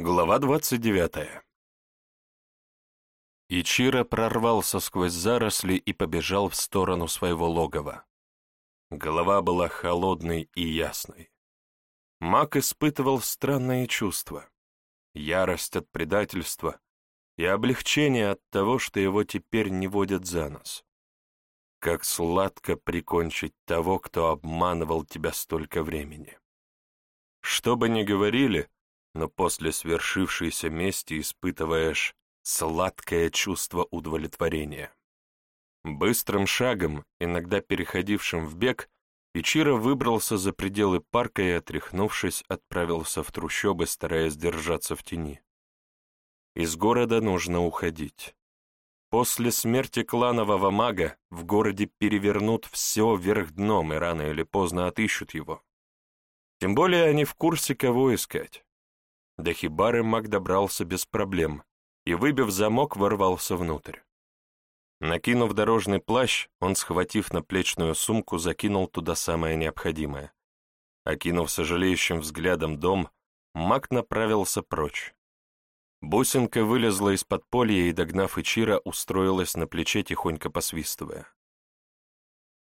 Глава двадцать девятая. Ичиро прорвался сквозь заросли и побежал в сторону своего логова. Голова была холодной и ясной. Мак испытывал странные чувства. Ярость от предательства и облегчение от того, что его теперь не водят за нос. Как сладко прикончить того, кто обманывал тебя столько времени. Что бы ни говорили, но после свершившейся мести испытываешь сладкое чувство удовлетворения. Быстрым шагом, иногда переходившим в бег, Ичиро выбрался за пределы парка и, отряхнувшись, отправился в трущобы, стараясь держаться в тени. Из города нужно уходить. После смерти кланового мага в городе перевернут все вверх дном и рано или поздно отыщут его. Тем более они в курсе, кого искать. До хибары маг добрался без проблем и, выбив замок, ворвался внутрь. Накинув дорожный плащ, он, схватив наплечную сумку, закинул туда самое необходимое. Окинув сожалеющим взглядом дом, маг направился прочь. Бусинка вылезла из под подполья и, догнав Ичира, устроилась на плече, тихонько посвистывая.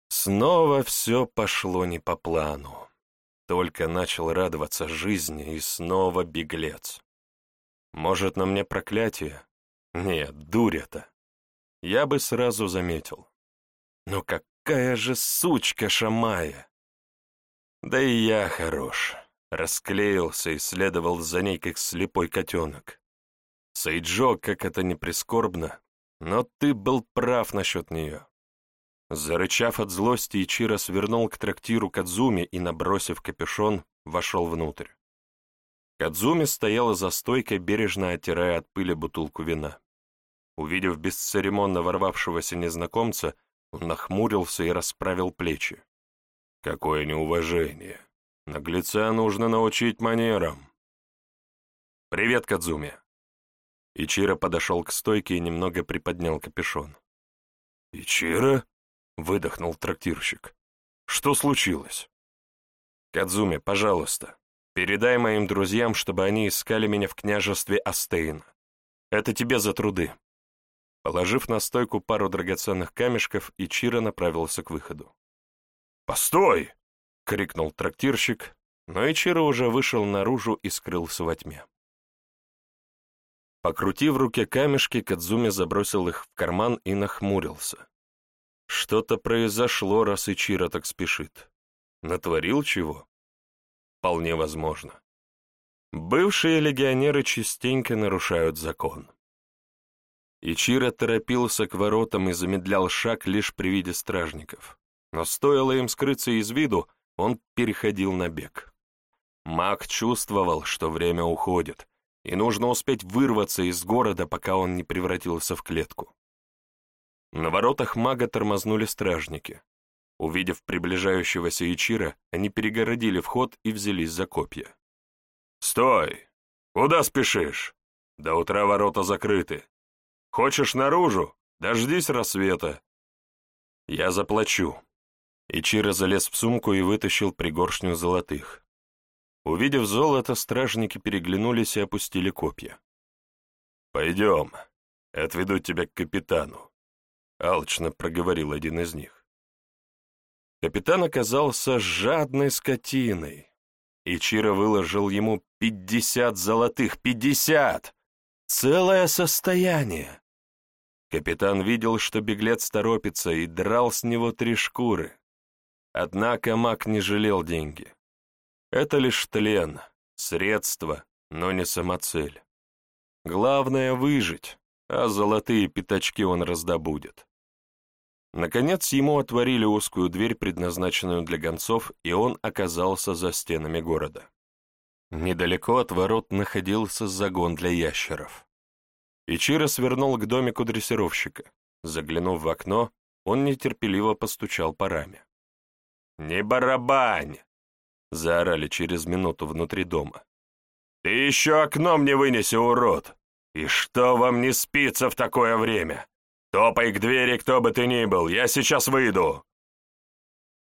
Снова все пошло не по плану. Только начал радоваться жизни, и снова беглец. Может, на мне проклятие? Нет, дурь это. Я бы сразу заметил. Но какая же сучка Шамая! Да и я хорош. Расклеился и следовал за ней, как слепой котенок. Сейджо, как это не прискорбно, но ты был прав насчет нее. Зарычав от злости, Ичиро свернул к трактиру Кадзуми и, набросив капюшон, вошел внутрь. Кадзуми стояла за стойкой, бережно оттирая от пыли бутылку вина. Увидев бесцеремонно ворвавшегося незнакомца, он нахмурился и расправил плечи. Какое неуважение! Наглеца нужно научить манерам. «Привет, Кадзуми!» Ичиро подошел к стойке и немного приподнял капюшон. «Ичиро?» Выдохнул трактирщик. «Что случилось?» «Кадзуми, пожалуйста, передай моим друзьям, чтобы они искали меня в княжестве Астейн. Это тебе за труды». Положив на стойку пару драгоценных камешков, Ичиро направился к выходу. «Постой!» — крикнул трактирщик, но Ичиро уже вышел наружу и скрылся во тьме. Покрутив в руке камешки, Кадзуми забросил их в карман и нахмурился. Что-то произошло, раз Ичиро так спешит. Натворил чего? Вполне возможно. Бывшие легионеры частенько нарушают закон. Ичиро торопился к воротам и замедлял шаг лишь при виде стражников. Но стоило им скрыться из виду, он переходил на бег. Маг чувствовал, что время уходит, и нужно успеть вырваться из города, пока он не превратился в клетку. На воротах мага тормознули стражники. Увидев приближающегося Ичира, они перегородили вход и взялись за копья. «Стой! Куда спешишь? До утра ворота закрыты. Хочешь наружу? Дождись рассвета». «Я заплачу». Ичиро залез в сумку и вытащил пригоршню золотых. Увидев золото, стражники переглянулись и опустили копья. «Пойдем, отведу тебя к капитану. — алчно проговорил один из них. Капитан оказался жадной скотиной. и Чиро выложил ему пятьдесят золотых, пятьдесят! Целое состояние! Капитан видел, что беглец торопится, и драл с него три шкуры. Однако маг не жалел деньги. Это лишь тлен, средство, но не самоцель. Главное — выжить, а золотые пятачки он раздобудет. Наконец ему отворили узкую дверь, предназначенную для гонцов, и он оказался за стенами города. Недалеко от ворот находился загон для ящеров. Ичиро свернул к домику дрессировщика. Заглянув в окно, он нетерпеливо постучал по раме. «Не барабань!» — заорали через минуту внутри дома. «Ты еще окно мне вынеси, урод! И что вам не спится в такое время? «Топай к двери, кто бы ты ни был, я сейчас выйду!»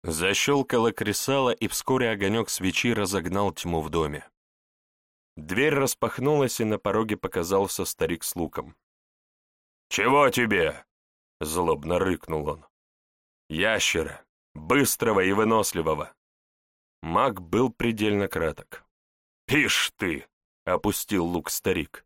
Защелкало кресало, и вскоре огонек свечи разогнал тьму в доме. Дверь распахнулась, и на пороге показался старик с луком. «Чего тебе?» — злобно рыкнул он. «Ящера, быстрого и выносливого». Маг был предельно краток. «Ишь ты!» — опустил лук старик.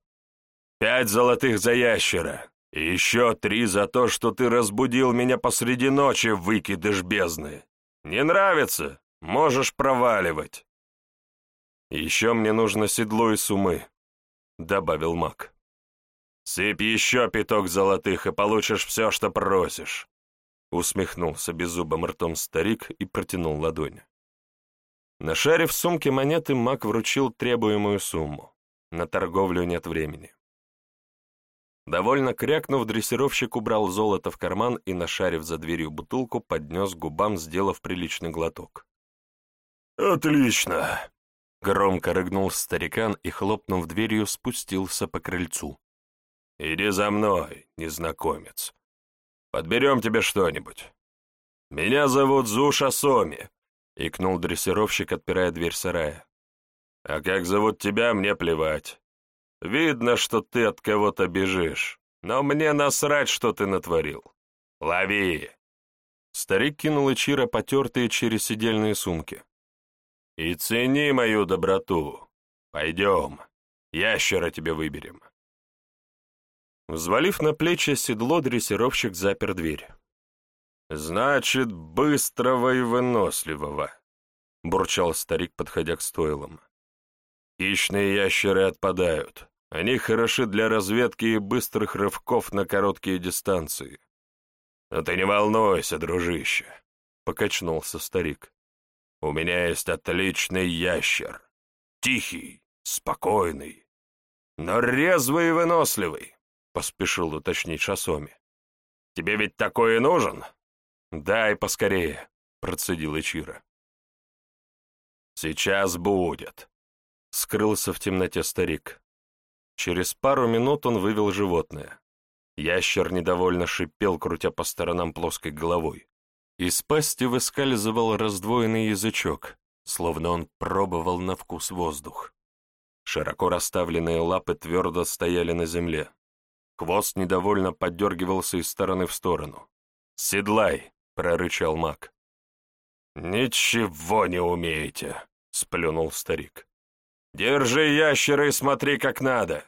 «Пять золотых за ящера, еще три за то, что ты разбудил меня посреди ночи, выкидыш бездны. Не нравится? Можешь проваливать». «Еще мне нужно седло и сумы», — добавил маг. «Сыпь еще пяток золотых, и получишь все, что просишь», — усмехнулся беззубым ртом старик и протянул ладонь. Нашарив в сумке монеты, маг вручил требуемую сумму. На торговлю нет времени. Довольно крякнув, дрессировщик убрал золото в карман и, нашарив за дверью бутылку, поднес к губам, сделав приличный глоток. «Отлично!» Громко рыгнул старикан и, хлопнув дверью, спустился по крыльцу. «Иди за мной, незнакомец. Подберем тебе что-нибудь. Меня зовут Зуша Соми», — икнул дрессировщик, отпирая дверь сарая. «А как зовут тебя, мне плевать. Видно, что ты от кого-то бежишь, но мне насрать, что ты натворил. Лови!» Старик кинул Ичира потертые через сидельные сумки. И цени мою доброту. Пойдем, ящера тебе выберем. Взвалив на плечи седло, дрессировщик запер дверь. «Значит, быстрого и выносливого», — бурчал старик, подходя к стойлам. «Хищные ящеры отпадают. Они хороши для разведки и быстрых рывков на короткие дистанции». «Но ты не волнуйся, дружище», — покачнулся старик. У меня есть отличный ящер. Тихий, спокойный, но резвый и выносливый, — поспешил уточнить Шасоми. Тебе ведь такое нужен? Дай поскорее, — процедил Ичира. Сейчас будет, — скрылся в темноте старик. Через пару минут он вывел животное. Ящер недовольно шипел, крутя по сторонам плоской головой. Из пасти выскальзывал раздвоенный язычок, словно он пробовал на вкус воздух. Широко расставленные лапы твердо стояли на земле. Хвост недовольно поддергивался из стороны в сторону. «Седлай!» — прорычал маг. «Ничего не умеете!» — сплюнул старик. «Держи ящера и смотри как надо!»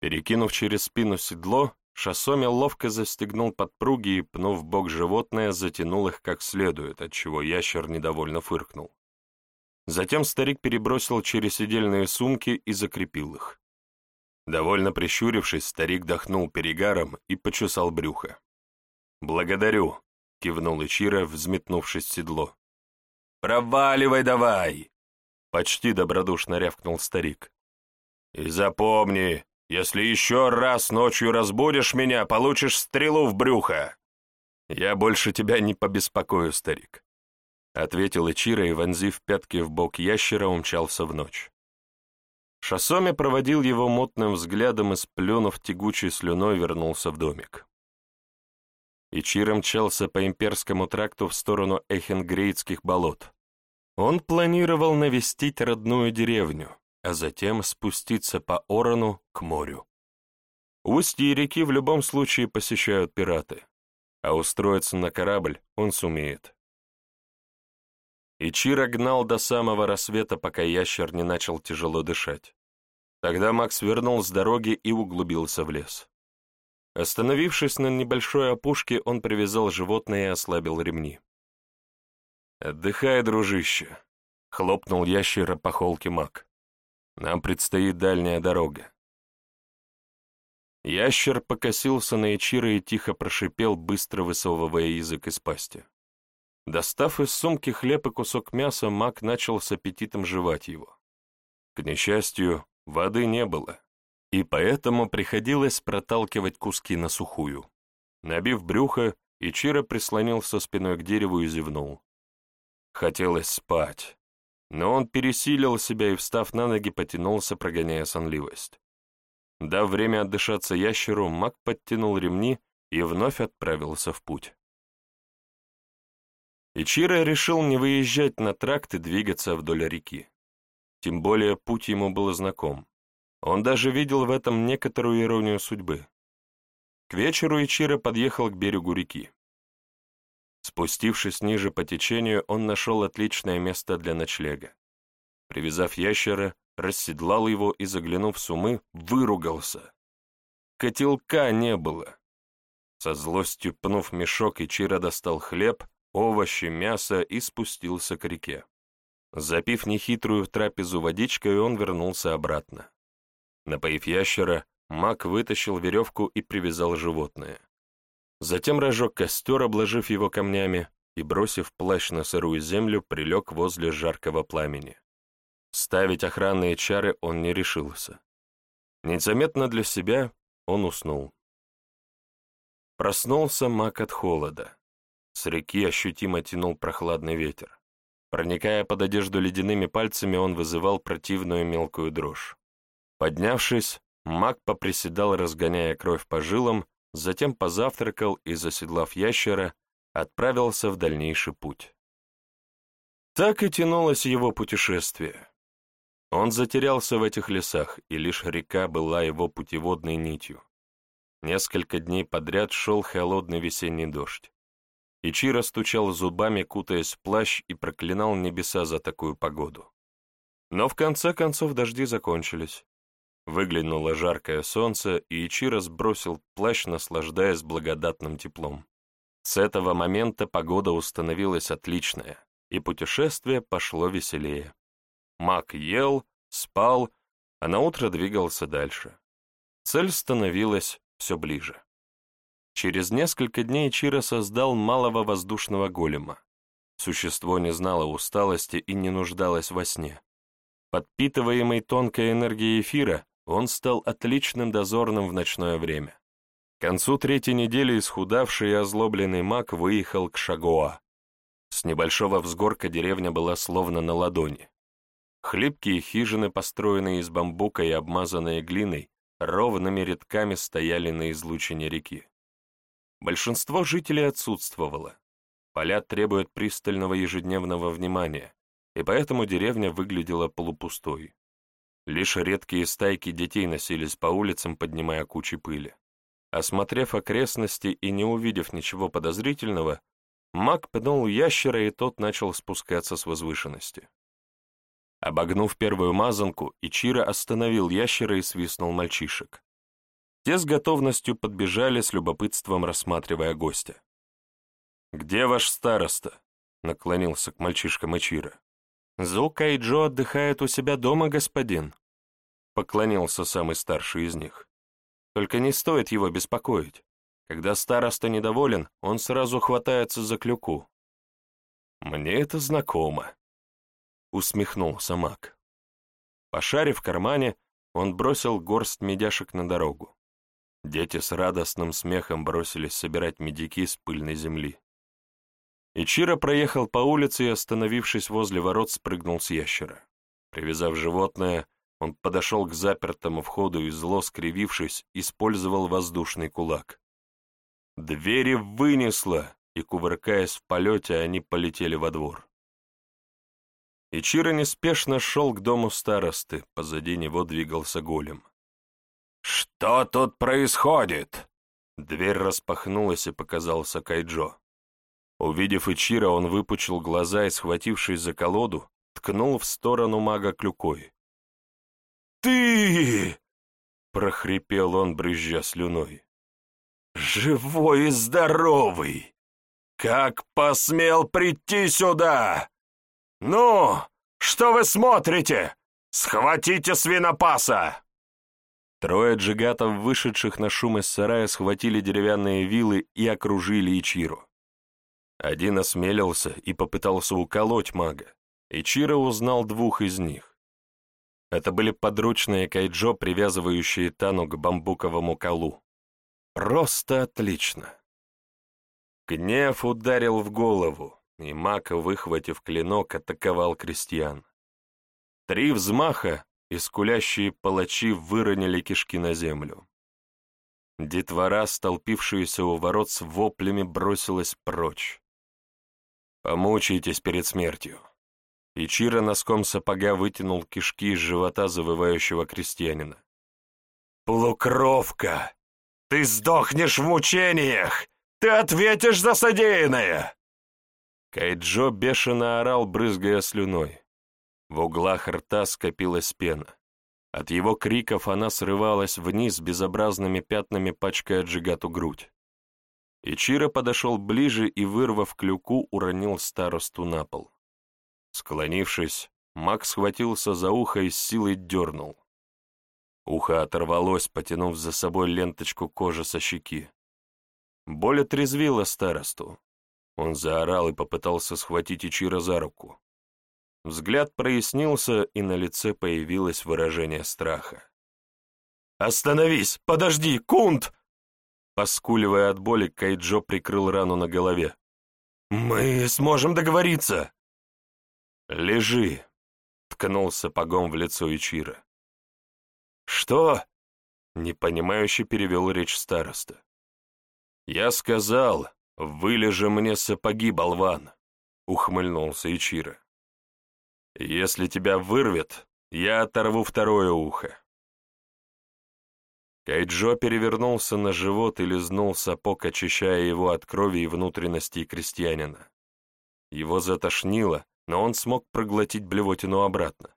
Перекинув через спину седло, Шасоми ловко застегнул подпруги и, пнув бок животное, затянул их как следует, отчего ящер недовольно фыркнул. Затем старик перебросил через сидельные сумки и закрепил их. Довольно прищурившись, старик дохнул перегаром и почесал брюхо. «Благодарю», — кивнул Ичиро, взметнувшись в седло. «Проваливай давай!» — почти добродушно рявкнул старик. «И запомни, если еще раз ночью разбудишь меня, получишь стрелу в брюхо. Я больше тебя не побеспокою, старик. Ответил Ичиро и, вонзив пятки в бок ящера, умчался в ночь. Шасоми проводил его мутным взглядом и, сплюнув тягучей слюной, вернулся в домик. Ичиро мчался по имперскому тракту в сторону Эхенгрейдских болот. Он планировал навестить родную деревню, а затем спуститься по Орону к морю. Устье реки в любом случае посещают пираты, а устроиться на корабль он сумеет. Ичиро гнал до самого рассвета, пока ящер не начал тяжело дышать. Тогда Макс вернул с дороги и углубился в лес. Остановившись на небольшой опушке, он привязал животное и ослабил ремни. «Отдыхай, дружище», — хлопнул ящера по холке Мак. Нам предстоит дальняя дорога. Ящер покосился на Ичиро и тихо прошипел, быстро высовывая язык из пасти. Достав из сумки хлеб и кусок мяса, маг начал с аппетитом жевать его. К несчастью, воды не было, и поэтому приходилось проталкивать куски на сухую. Набив брюхо, Ичиро прислонился спиной к дереву и зевнул. Хотелось спать, но он пересилил себя и, встав на ноги, потянулся, прогоняя сонливость. Дав время отдышаться ящеру, маг подтянул ремни и вновь отправился в путь. Ичиро решил не выезжать на тракт и двигаться вдоль реки. тем более путь ему был знаком. Он даже видел в этом некоторую иронию судьбы. К вечеру Ичиро подъехал к берегу реки. Спустившись ниже по течению, он нашел отличное место для ночлега. Привязав ящера, расседлал его и, заглянув в сумы, выругался. Котелка не было. Со злостью пнув мешок, Ичиро достал хлеб, овощи, мясо и спустился к реке. Запив нехитрую трапезу водичкой, он вернулся обратно. Напоив ящера, маг вытащил веревку и привязал животное. Затем разжег костер, обложив его камнями, и, бросив плащ на сырую землю, прилег возле жаркого пламени. Ставить охранные чары он не решился. Незаметно для себя он уснул. Проснулся маг от холода. С реки ощутимо тянул прохладный ветер. Проникая под одежду ледяными пальцами, он вызывал противную мелкую дрожь. Поднявшись, маг поприседал, разгоняя кровь по жилам, затем позавтракал и, заседлав ящера, отправился в дальнейший путь. Так и тянулось его путешествие. Он затерялся в этих лесах, и лишь река была его путеводной нитью. Несколько дней подряд шел холодный весенний дождь. Ичиро стучал зубами, кутаясь в плащ, и проклинал небеса за такую погоду. Но в конце концов дожди закончились. Выглянуло жаркое солнце, и Ичиро сбросил плащ, наслаждаясь благодатным теплом. С этого момента погода установилась отличная, и путешествие пошло веселее. Мак ел, спал, а наутро двигался дальше. Цель становилась все ближе. Через несколько дней Чиро создал малого воздушного голема. Существо не знало усталости и не нуждалось во сне. Подпитываемый тонкой энергией эфира, он стал отличным дозорным в ночное время. К концу третьей недели исхудавший и озлобленный маг выехал к Шагоа. С небольшого взгорка деревня была словно на ладони. Хлипкие хижины, построенные из бамбука и обмазанные глиной, ровными рядками стояли на излучине реки. Большинство жителей отсутствовало. Поля требуют пристального ежедневного внимания, и поэтому деревня выглядела полупустой. Лишь редкие стайки детей носились по улицам, поднимая кучи пыли. Осмотрев окрестности и не увидев ничего подозрительного, маг пнул ящера, и тот начал спускаться с возвышенности. Обогнув первую мазанку, Ичиро остановил ящера и свистнул мальчишек. Те с готовностью подбежали с любопытством, рассматривая гостя. «Где ваш староста?» — наклонился к мальчишкам Ичиро. «Зука и Джо отдыхают у себя дома, господин», — поклонился самый старший из них. «Только не стоит его беспокоить. Когда староста недоволен, он сразу хватается за клюку». «Мне это знакомо», — усмехнулся маг. Пошарив в кармане, он бросил горсть медяшек на дорогу. Дети с радостным смехом бросились собирать медики с пыльной земли. Ичиро проехал по улице и, остановившись возле ворот, спрыгнул с ящера. Привязав животное, он подошел к запертому входу и, зло скривившись, использовал воздушный кулак. Двери вынесло, и, кувыркаясь в полете, они полетели во двор. Ичиро неспешно шел к дому старосты, позади него двигался голем. «Что тут происходит?» Дверь распахнулась, и показался Кайджо. Увидев Ичира, он выпучил глаза и, схватившись за колоду, ткнул в сторону мага клюкой. «Ты!» — прохрипел он, брызжа слюной. «Живой и здоровый! Как посмел прийти сюда? Ну, что вы смотрите? Схватите свинопаса!» Трое джигатов, вышедших на шум из сарая, схватили деревянные вилы и окружили Ичиру. Один осмелился и попытался уколоть мага. Ичиро узнал двух из них. Это были подручные кайджо, привязывающие Тану к бамбуковому колу. Просто отлично. Гнев ударил в голову, и маг, выхватив клинок, атаковал крестьян. Три взмаха, и скулящие палачи выронили кишки на землю. Детвора, столпившаяся у ворот с воплями, бросилась прочь. Помучайтесь перед смертью. Ичиро носком сапога вытянул кишки из живота завывающего крестьянина. «Полукровка! Ты сдохнешь в мучениях! Ты ответишь за содеянное!» Кайджо бешено орал, брызгая слюной. В углах рта скопилась пена. От его криков она срывалась вниз безобразными пятнами, пачкая Джигату грудь. Ичиро подошел ближе и, вырвав клюку, уронил старосту на пол. Склонившись, Макс схватился за ухо и с силой дернул. Ухо оторвалось, потянув за собой ленточку кожи со щеки. Боль отрезвила старосту. Он заорал и попытался схватить Ичиро за руку. Взгляд прояснился, и на лице появилось выражение страха. «Остановись! Подожди! Кунт!» Поскуливая от боли, Кайджо прикрыл рану на голове. «Мы сможем договориться!» «Лежи!» — ткнул сапогом в лицо Ичира. «Что?» — непонимающе перевел речь староста. «Я сказал, вылежи мне сапоги, болван!» — ухмыльнулся Ичира. «Если тебя вырвет, я оторву второе ухо». Кайджо перевернулся на живот и лизнул сапог, очищая его от крови и внутренностей крестьянина. Его затошнило, но он смог проглотить блевотину обратно.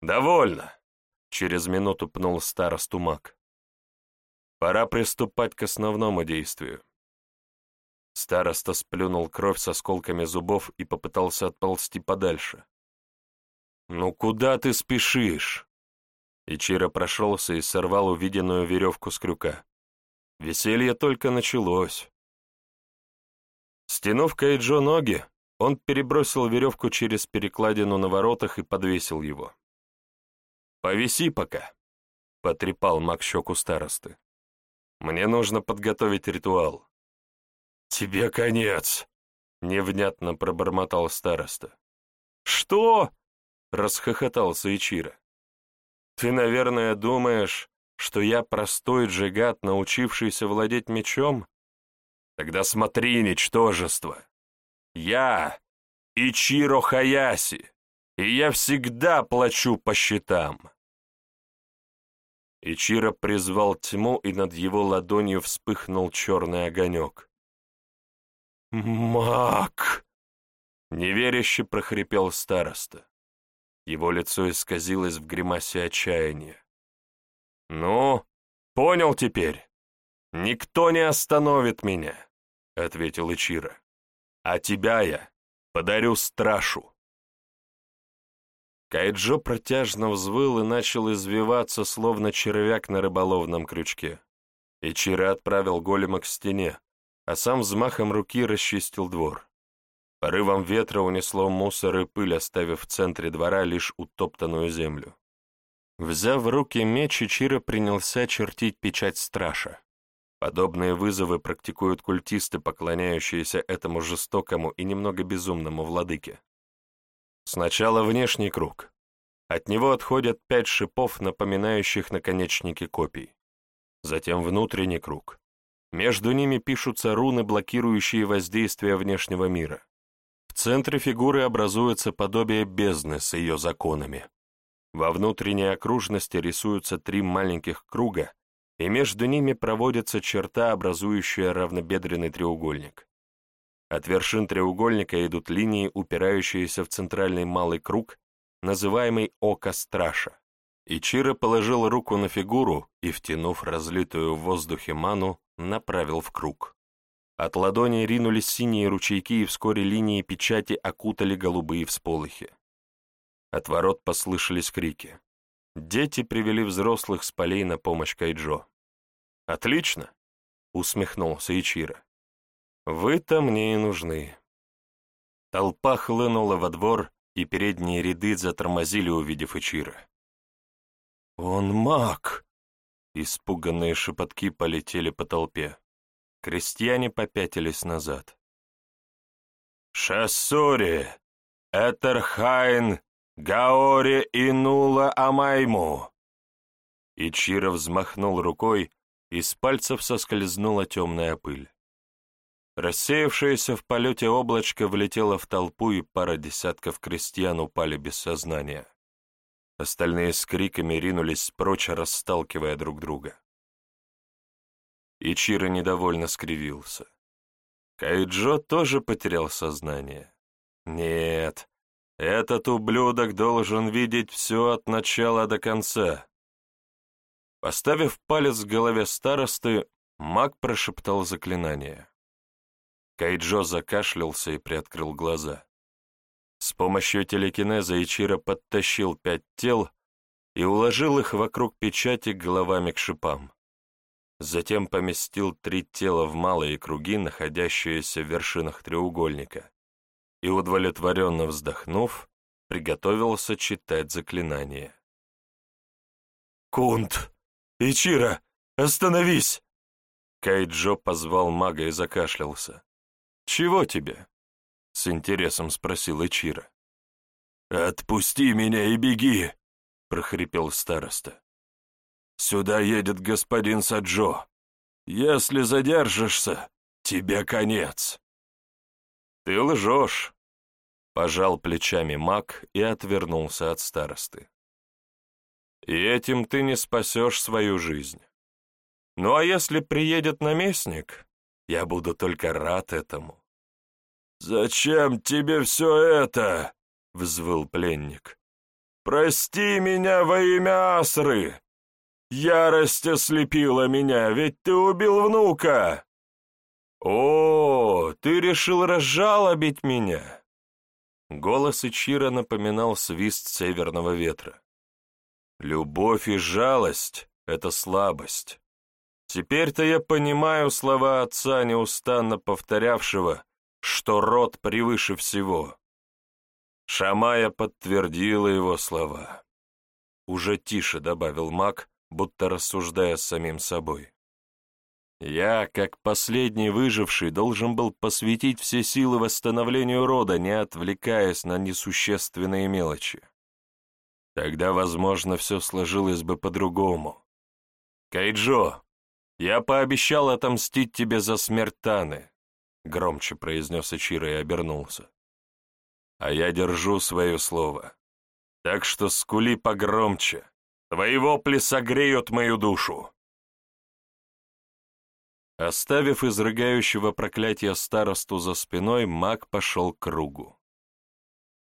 «Довольно!» Через минуту пнул старосту маг. Пора приступать к основному действию. Староста сплюнул кровь с осколками зубов и попытался отползти подальше. «Ну куда ты спешишь?» Ичиро прошелся и сорвал увиденную веревку с крюка. Веселье только началось. Стянув Кайджо ноги, он перебросил веревку через перекладину на воротах и подвесил его. «Повиси пока», — потрепал маг щеку старосты. «Мне нужно подготовить ритуал». «Тебе конец», — невнятно пробормотал староста. «Что?» — расхохотался Ичира. «Ты, наверное, думаешь, что я простой джигат, научившийся владеть мечом? Тогда смотри, ничтожество. Я Ичиро Хаяси, и я всегда плачу по счетам. Ичиро призвал тьму, и над его ладонью вспыхнул черный огонек. «Мак!» — неверяще прохрипел староста. Его лицо исказилось в гримасе отчаяния. «Ну, понял теперь? Никто не остановит меня», — ответил Ичиро. «А тебя я подарю страшу». Кайджо протяжно взвыл и начал извиваться, словно червяк на рыболовном крючке. Ичиро отправил голема к стене, а сам взмахом руки расчистил двор. Порывом ветра унесло мусор и пыль, оставив в центре двора лишь утоптанную землю. Взяв в руки меч, Ичиро принялся чертить печать страша. Подобные вызовы практикуют культисты, поклоняющиеся этому жестокому и немного безумному владыке. Сначала внешний круг. От него отходят пять шипов, напоминающих наконечники копий. Затем внутренний круг. Между ними пишутся руны, блокирующие воздействие внешнего мира. В центре фигуры образуется подобие бездны с ее законами. Во внутренней окружности рисуются три маленьких круга, и между ними проводится черта, образующая равнобедренный треугольник. От вершин треугольника идут линии, упирающиеся в центральный малый круг, называемый око страша. Ичиро положил руку на фигуру и, втянув разлитую в воздухе ману, направил в круг. От ладони ринулись синие ручейки, и вскоре линии печати окутали голубые всполохи. От ворот послышались крики. Дети привели взрослых с полей на помощь Кайджо. «Отлично!» — усмехнулся Ичиро. Вы-то мне и нужны. Толпа хлынула во двор, и передние ряды затормозили, увидев Ичира. «Он маг!» Испуганные шепотки полетели по толпе. Крестьяне попятились назад. «Шассури! Этерхайн! Гаори и Нула Амайму!» Ичиро взмахнул рукой, и с пальцев соскользнула темная пыль. Рассеявшееся в полете облачко влетело в толпу, и пара десятков крестьян упали без сознания. Остальные с криками ринулись прочь, расталкивая друг друга. Ичиро недовольно скривился. Кайджо тоже потерял сознание. Нет, этот ублюдок должен видеть все от начала до конца. Поставив палец в голове старосты, маг прошептал заклинание. Кайджо закашлялся и приоткрыл глаза. С помощью телекинеза Ичиро подтащил пять тел и уложил их вокруг печати головами к шипам. Затем поместил три тела в малые круги, находящиеся в вершинах треугольника, и, удовлетворенно вздохнув, приготовился читать заклинание. «Кунт! Ичиро, остановись!» Кайджо позвал мага и закашлялся. «Чего тебе?» — с интересом спросил Ичиро. «Отпусти меня и беги!» — прохрипел староста. «Сюда едет господин Саджо. Если задержишься, тебе конец». «Ты лжешь!» — пожал плечами маг и отвернулся от старосты. «И этим ты не спасешь свою жизнь. Ну а если приедет наместник, я буду только рад этому». «Зачем тебе все это?» — взвыл пленник. «Прости меня во имя Асры! Ярость ослепила меня, ведь ты убил внука!» «О, ты решил разжалобить меня!» Голос Ичира напоминал свист северного ветра. «Любовь и жалость — это слабость. Теперь-то я понимаю слова отца, неустанно повторявшего, что род превыше всего. Шамая подтвердила его слова. Уже тише добавил маг, будто рассуждая с самим собой. Я, как последний выживший, должен был посвятить все силы восстановлению рода, не отвлекаясь на несущественные мелочи. Тогда, возможно, все сложилось бы по-другому. Кайджо, «Я пообещал отомстить тебе за смерть Таны», — громче произнес Ичиро и обернулся. «А я держу свое слово. Так что скули погромче. Твои вопли согреют мою душу». Оставив изрыгающего проклятия старосту за спиной, маг пошел к кругу.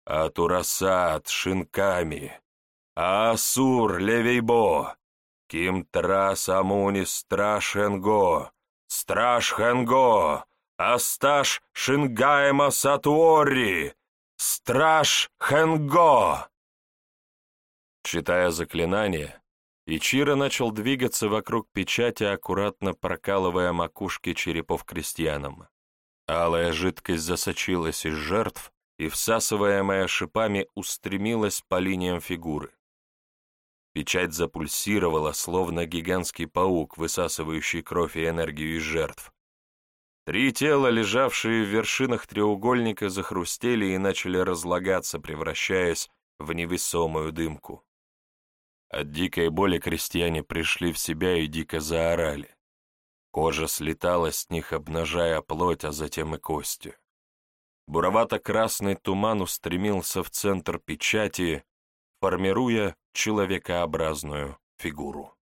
«Атурасат, Шинками, Асур, Левейбо, Кимтра Самуни Страш Хенго, Страш Хенго, Асташ Шингаема Сатуори, Страж Хенго!» Читая заклинание, Ичиро начал двигаться вокруг печати, аккуратно прокалывая макушки черепов крестьянам. Алая жидкость засочилась из жертв и, всасываемая шипами, устремилась по линиям фигуры. Печать запульсировала, словно гигантский паук, высасывающий кровь и энергию из жертв. Три тела, лежавшие в вершинах треугольника, захрустели и начали разлагаться, превращаясь в невесомую дымку. От дикой боли крестьяне пришли в себя и дико заорали. Кожа слетала с них, обнажая плоть, а затем и кости. Буровато-красный туман устремился в центр печати, формируя человекообразную фигуру.